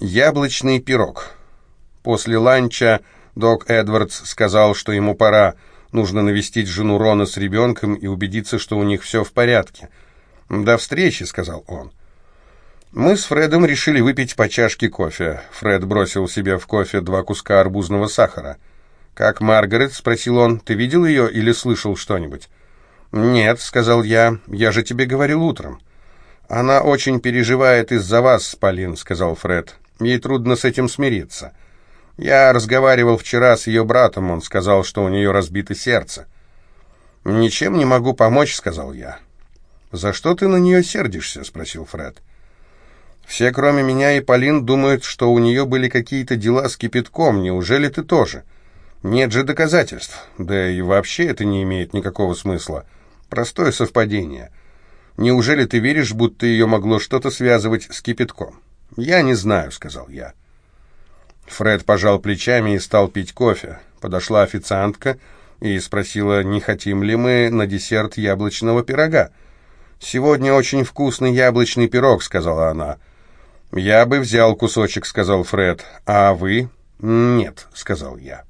Яблочный пирог. После ланча док Эдвардс сказал, что ему пора. Нужно навестить жену Рона с ребенком и убедиться, что у них все в порядке. «До встречи», — сказал он. Мы с Фредом решили выпить по чашке кофе. Фред бросил себе в кофе два куска арбузного сахара. «Как Маргарет?» — спросил он. «Ты видел ее или слышал что-нибудь?» «Нет», — сказал я. «Я же тебе говорил утром». «Она очень переживает из-за вас, Полин», — сказал Фред. Ей трудно с этим смириться. Я разговаривал вчера с ее братом, он сказал, что у нее разбито сердце. «Ничем не могу помочь», — сказал я. «За что ты на нее сердишься?» — спросил Фред. «Все, кроме меня и Полин, думают, что у нее были какие-то дела с кипятком. Неужели ты тоже?» «Нет же доказательств. Да и вообще это не имеет никакого смысла. Простое совпадение. Неужели ты веришь, будто ее могло что-то связывать с кипятком?» «Я не знаю», — сказал я. Фред пожал плечами и стал пить кофе. Подошла официантка и спросила, не хотим ли мы на десерт яблочного пирога. «Сегодня очень вкусный яблочный пирог», — сказала она. «Я бы взял кусочек», — сказал Фред. «А вы?» «Нет», — сказал я.